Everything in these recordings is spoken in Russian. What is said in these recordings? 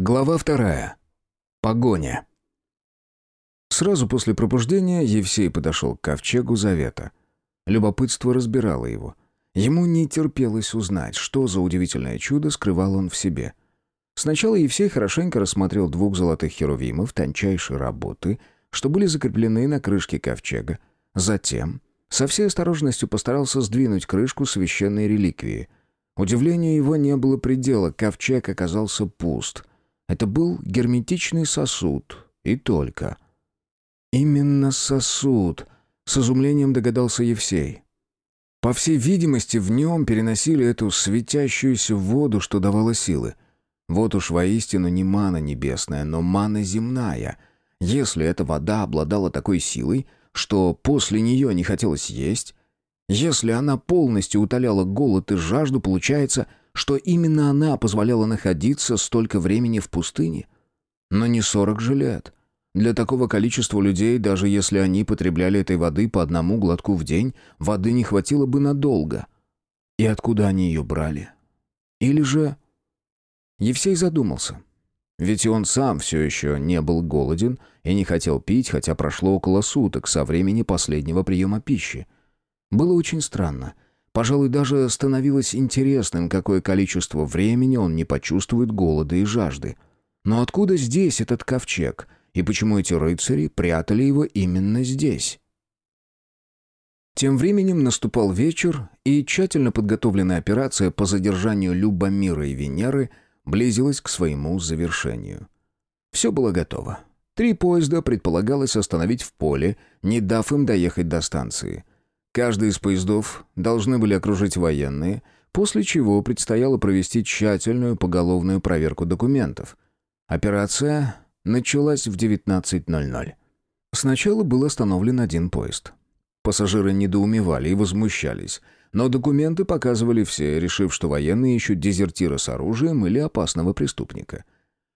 Глава вторая. Погоня. Сразу после пробуждения Евсей подошел к ковчегу Завета. Любопытство разбирало его. Ему не терпелось узнать, что за удивительное чудо скрывал он в себе. Сначала Евсей хорошенько рассмотрел двух золотых херувимов тончайшей работы, что были закреплены на крышке ковчега. Затем, со всей осторожностью постарался сдвинуть крышку священной реликвии. Удивлению его не было предела, ковчег оказался пуст. Это был герметичный сосуд, и только — «Именно сосуд», — с изумлением догадался Евсей. По всей видимости, в нем переносили эту светящуюся воду, что давала силы. Вот уж воистину не мана небесная, но мана земная. Если эта вода обладала такой силой, что после нее не хотелось есть, если она полностью утоляла голод и жажду, получается, что именно она позволяла находиться столько времени в пустыне. Но не сорок же лет — для такого количества людей, даже если они потребляли этой воды по одному глотку в день, воды не хватило бы надолго. И откуда они ее брали? Или же... Евсей задумался. Ведь и он сам все еще не был голоден и не хотел пить, хотя прошло около суток со времени последнего приема пищи. Было очень странно. Пожалуй, даже становилось интересным, какое количество времени он не почувствует голода и жажды. Но откуда здесь этот ковчег — и почему эти рыцари прятали его именно здесь. Тем временем наступал вечер, и тщательно подготовленная операция по задержанию Любомира и Венеры близилась к своему завершению. Все было готово. Три поезда предполагалось остановить в поле, не дав им доехать до станции. Каждый из поездов должны были окружить военные, после чего предстояло провести тщательную поголовную проверку документов. Операция началась в 19.00. Сначала был остановлен один поезд. Пассажиры недоумевали и возмущались, но документы показывали все, решив, что военные ищут дезертира с оружием или опасного преступника.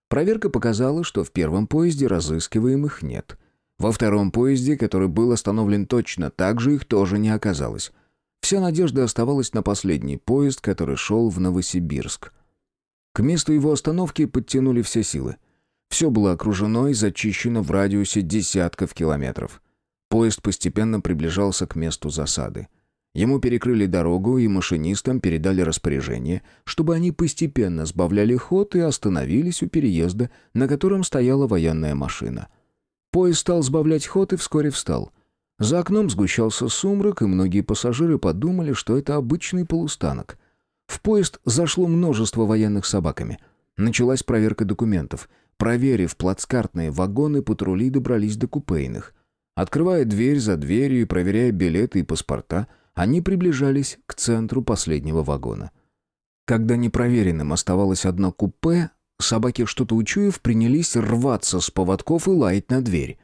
Проверка показала, что в первом поезде разыскиваемых нет. Во втором поезде, который был остановлен точно так же, их тоже не оказалось. Вся надежда оставалась на последний поезд, который шел в Новосибирск. К месту его остановки подтянули все силы. Все было окружено и зачищено в радиусе десятков километров. Поезд постепенно приближался к месту засады. Ему перекрыли дорогу, и машинистам передали распоряжение, чтобы они постепенно сбавляли ход и остановились у переезда, на котором стояла военная машина. Поезд стал сбавлять ход и вскоре встал. За окном сгущался сумрак, и многие пассажиры подумали, что это обычный полустанок. В поезд зашло множество военных собаками. Началась проверка документов — Проверив плацкартные вагоны, патрули добрались до купейных. Открывая дверь за дверью и проверяя билеты и паспорта, они приближались к центру последнего вагона. Когда непроверенным оставалось одно купе, собаки, что-то учуяв, принялись рваться с поводков и лаять на дверь.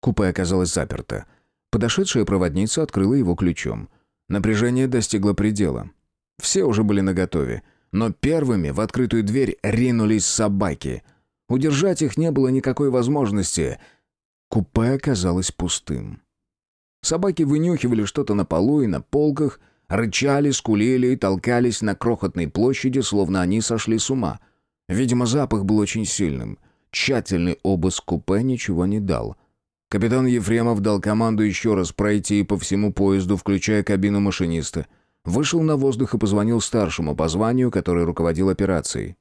Купе оказалось заперто. Подошедшая проводница открыла его ключом. Напряжение достигло предела. Все уже были наготове, но первыми в открытую дверь ринулись собаки — Удержать их не было никакой возможности. Купе оказалось пустым. Собаки вынюхивали что-то на полу и на полках, рычали, скулили и толкались на крохотной площади, словно они сошли с ума. Видимо, запах был очень сильным. Тщательный обыск купе ничего не дал. Капитан Ефремов дал команду еще раз пройти по всему поезду, включая кабину машиниста. Вышел на воздух и позвонил старшему по званию, который руководил операцией.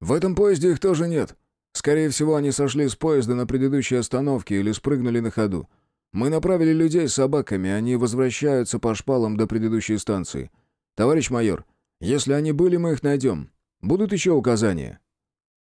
«В этом поезде их тоже нет», Скорее всего, они сошли с поезда на предыдущей остановке или спрыгнули на ходу. Мы направили людей с собаками, они возвращаются по шпалам до предыдущей станции. Товарищ майор, если они были, мы их найдем. Будут еще указания?»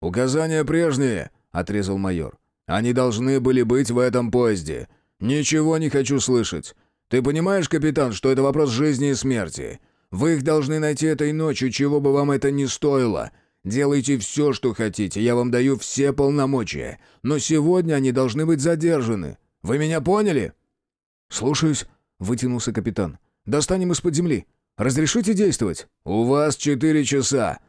«Указания прежние», — отрезал майор. «Они должны были быть в этом поезде. Ничего не хочу слышать. Ты понимаешь, капитан, что это вопрос жизни и смерти? Вы их должны найти этой ночью, чего бы вам это ни стоило. Делайте все, что хотите, я вам даю все полномочия. Но сегодня они должны быть задержаны. Вы меня поняли?» «Слушаюсь», — вытянулся капитан. «Достанем из-под земли. Разрешите действовать?» «У вас четыре часа».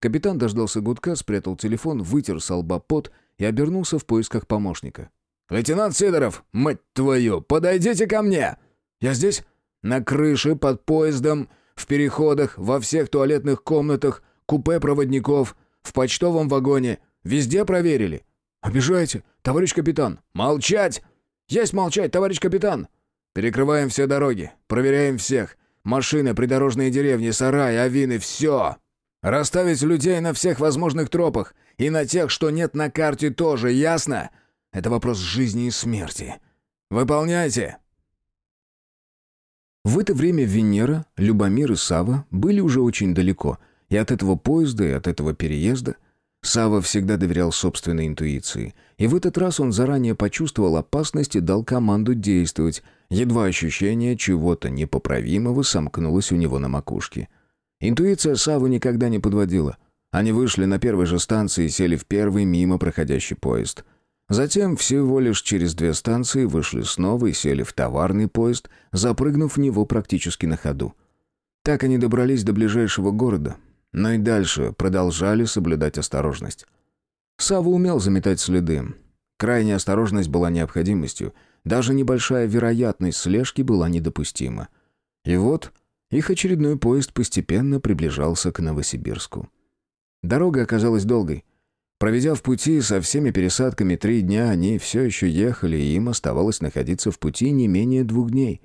Капитан дождался гудка, спрятал телефон, вытер с лба пот и обернулся в поисках помощника. «Лейтенант Сидоров, мать твою, подойдите ко мне!» «Я здесь?» «На крыше, под поездом, в переходах, во всех туалетных комнатах, купе проводников, в почтовом вагоне. Везде проверили?» «Обижаете, товарищ капитан!» «Молчать!» «Есть молчать, товарищ капитан!» «Перекрываем все дороги, проверяем всех. Машины, придорожные деревни, сараи, авины, все!» «Расставить людей на всех возможных тропах и на тех, что нет на карте тоже, ясно? Это вопрос жизни и смерти. Выполняйте!» В это время Венера, Любомир и Сава были уже очень далеко, и от этого поезда, и от этого переезда – Сава всегда доверял собственной интуиции, и в этот раз он заранее почувствовал опасность и дал команду действовать, едва ощущение чего-то непоправимого сомкнулось у него на макушке. Интуиция Савы никогда не подводила. Они вышли на первой же станции и сели в первый мимо проходящий поезд. Затем всего лишь через две станции вышли снова и сели в товарный поезд, запрыгнув в него практически на ходу. Так они добрались до ближайшего города, но и дальше продолжали соблюдать осторожность. Сава умел заметать следы. Крайняя осторожность была необходимостью, даже небольшая вероятность слежки была недопустима. И вот их очередной поезд постепенно приближался к Новосибирску. Дорога оказалась долгой. Проведя в пути со всеми пересадками три дня, они все еще ехали, и им оставалось находиться в пути не менее двух дней.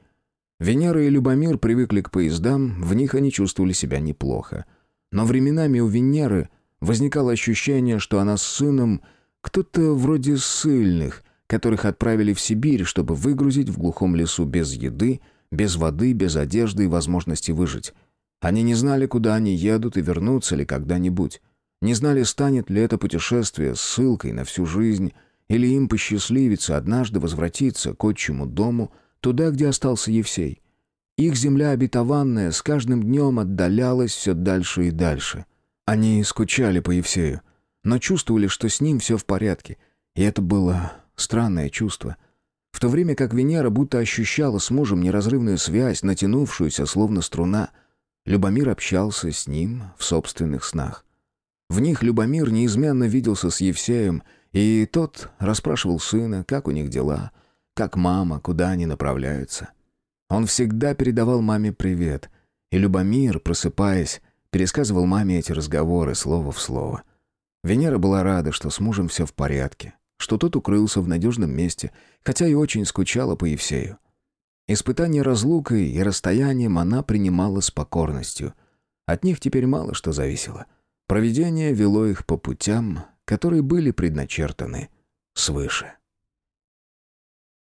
Венера и Любомир привыкли к поездам, в них они чувствовали себя неплохо. Но временами у Венеры возникало ощущение, что она с сыном кто-то вроде сыльных, которых отправили в Сибирь, чтобы выгрузить в глухом лесу без еды, без воды, без одежды и возможности выжить. Они не знали, куда они едут и вернутся ли когда-нибудь. Не знали, станет ли это путешествие ссылкой на всю жизнь, или им посчастливится однажды возвратиться к отчему дому, туда, где остался Евсей. Их земля обетованная с каждым днем отдалялась все дальше и дальше. Они скучали по Евсею, но чувствовали, что с ним все в порядке, и это было странное чувство. В то время как Венера будто ощущала с мужем неразрывную связь, натянувшуюся словно струна, Любомир общался с ним в собственных снах. В них Любомир неизменно виделся с Евсеем, и тот расспрашивал сына, как у них дела, как мама, куда они направляются. Он всегда передавал маме привет, и Любомир, просыпаясь, пересказывал маме эти разговоры слово в слово. Венера была рада, что с мужем все в порядке, что тот укрылся в надежном месте, хотя и очень скучала по Евсею. Испытание разлукой и расстоянием она принимала с покорностью. От них теперь мало что зависело. Провидение вело их по путям, которые были предначертаны свыше.